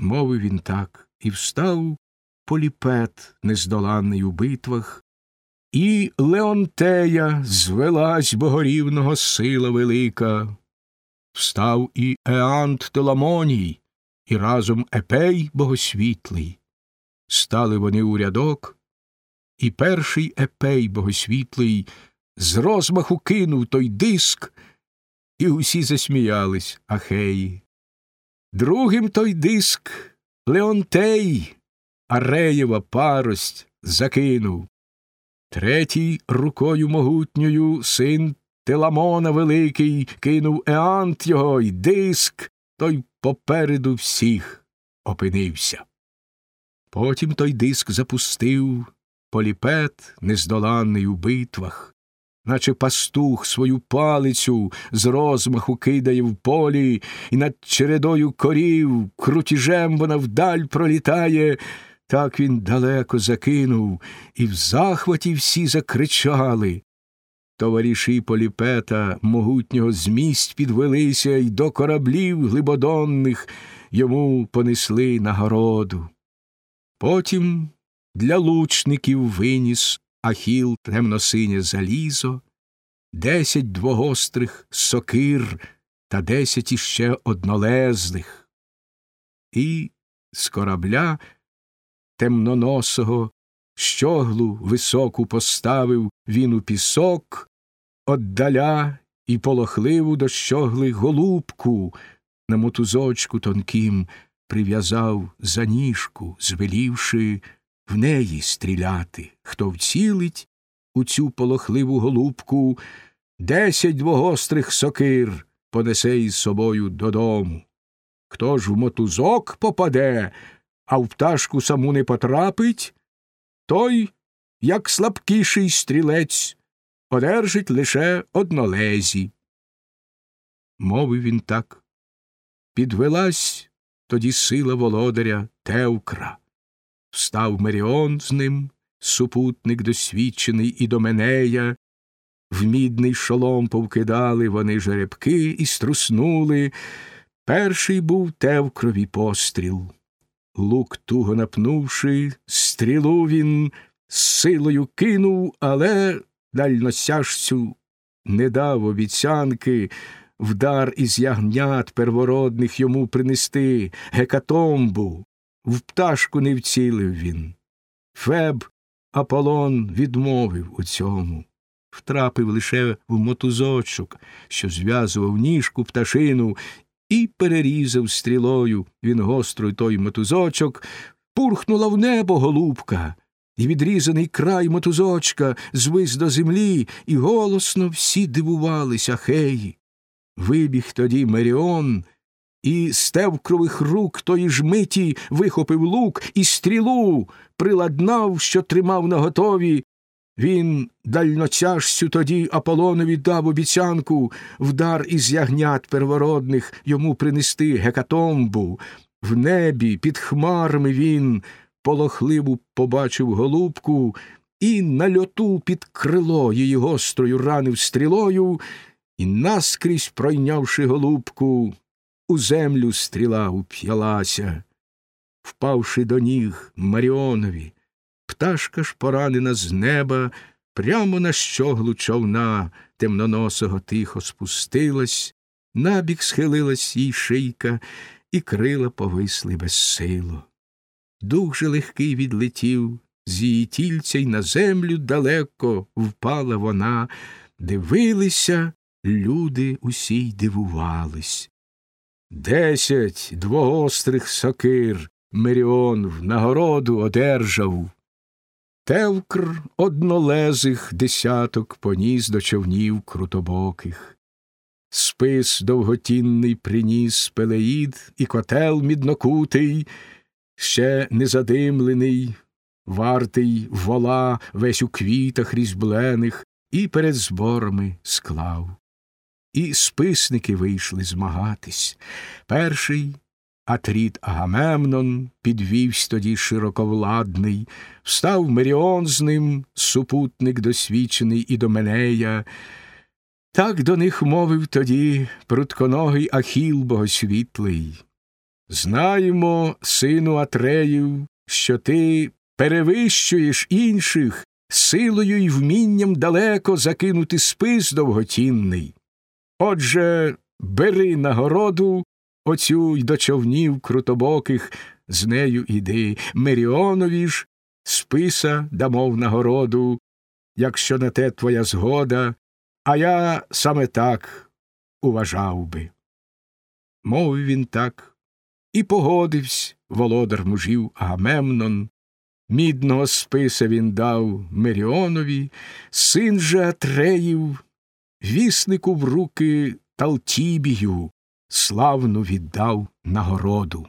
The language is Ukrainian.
мовив він так, і встав поліпет, нездоланний у битвах, і Леонтея звелась богорівного сила велика. Встав і Еант Теламоній, і разом Епей богосвітлий. Стали вони у рядок, і перший Епей богосвітлий з розмаху кинув той диск, і усі засміялись Ахеї. Другим той диск Леонтей, Ареєва парость закинув. Третій рукою могутньою син Теламона Великий кинув Еант його й диск, той попереду всіх опинився. Потім той диск запустив поліпет, нездоланний у битвах, наче пастух свою палицю з розмаху кидає в полі, і над чередою корів крутіжем вона вдаль пролітає. Так він далеко закинув, і в захваті всі закричали. Товариші поліпета могутнього з місць підвелися й до кораблів глибодонних йому понесли нагороду. Потім для лучників виніс ахіл темносинє залізо, десять двогострих сокир та десять іще однолезних. І з корабля темноносого щоглу високу поставив він у пісок, Отдаля і полохливу до щогли голубку на мотузочку тонким прив'язав за ніжку, звелівши в неї стріляти. Хто вцілить у цю полохливу голубку, десять двогострих сокир понесе із собою додому. Хто ж в мотузок попаде, а в пташку саму не потрапить, той, як слабкіший стрілець, одержить лише однолезі. Мовив він так. Підвелась тоді сила володаря Тевкра. Встав Меріон з ним, супутник досвідчений і до Менея, в мідний шолом повкидали вони жеребки і струснули. Перший був Тевкрові постріл. Лук туго напнувши, стрілу він з силою кинув, але дальносяжцю не дав обіцянки вдар із ягнят первородних йому принести гекатомбу, в пташку не вцілив він. Феб Аполлон відмовив у цьому, втрапив лише в мотузочок, що зв'язував ніжку пташину, і перерізав стрілою він гострий той мотузочок, пурхнула в небо голубка, і відрізаний край мотузочка звис до землі, і голосно всі дивувалися хеї. Вибіг тоді Меріон, і з тевкрових рук тої ж миті вихопив лук і стрілу приладнав, що тримав на готові. Він дальноцяжцю тоді Аполлонові дав обіцянку вдар із ягнят первородних йому принести гекатомбу. В небі під хмарами він полохливу побачив голубку і на льоту під крило її гострою ранив стрілою, і, наскрізь пройнявши голубку, у землю стріла уп'ялася. Впавши до ніг Маріонові, пташка ж поранена з неба, прямо на щоглу човна темноносого тихо спустилась, набік схилилась їй шийка, і крила повисли безсило. Дух же легкий відлетів, з її тільця й на землю далеко впала вона, дивилися, люди усі дивувались. Десять двогострих сокир Меріон в нагороду одержав. Тевкр однолезих десяток поніс до човнів крутобоких. Спис довготінний приніс пелеїд і котел міднокутий, ще незадимлений, вартий вола весь у квітах різьблених, і перед зборами склав. І списники вийшли змагатись. Перший Атріт Агамемнон підвівсь тоді широковладний, встав Меріон з ним, супутник досвідчений і до Менея. Так до них мовив тоді прутконогий Ахіл богосвітлий. Знаємо, сину Атреїв, що ти перевищуєш інших силою й вмінням далеко закинути спис довготінний. Отже, бери нагороду оцю й до човнів крутобоких, з нею іди, Меріонові ж списа дамо в нагороду, якщо на те твоя згода, а я саме так уважав би. Мовив він так, і погодивсь володар мужів Агамемнон, мідного списа він дав Меріонові, син же Атреїв, віснику в руки Талтібію, славну віддав нагороду.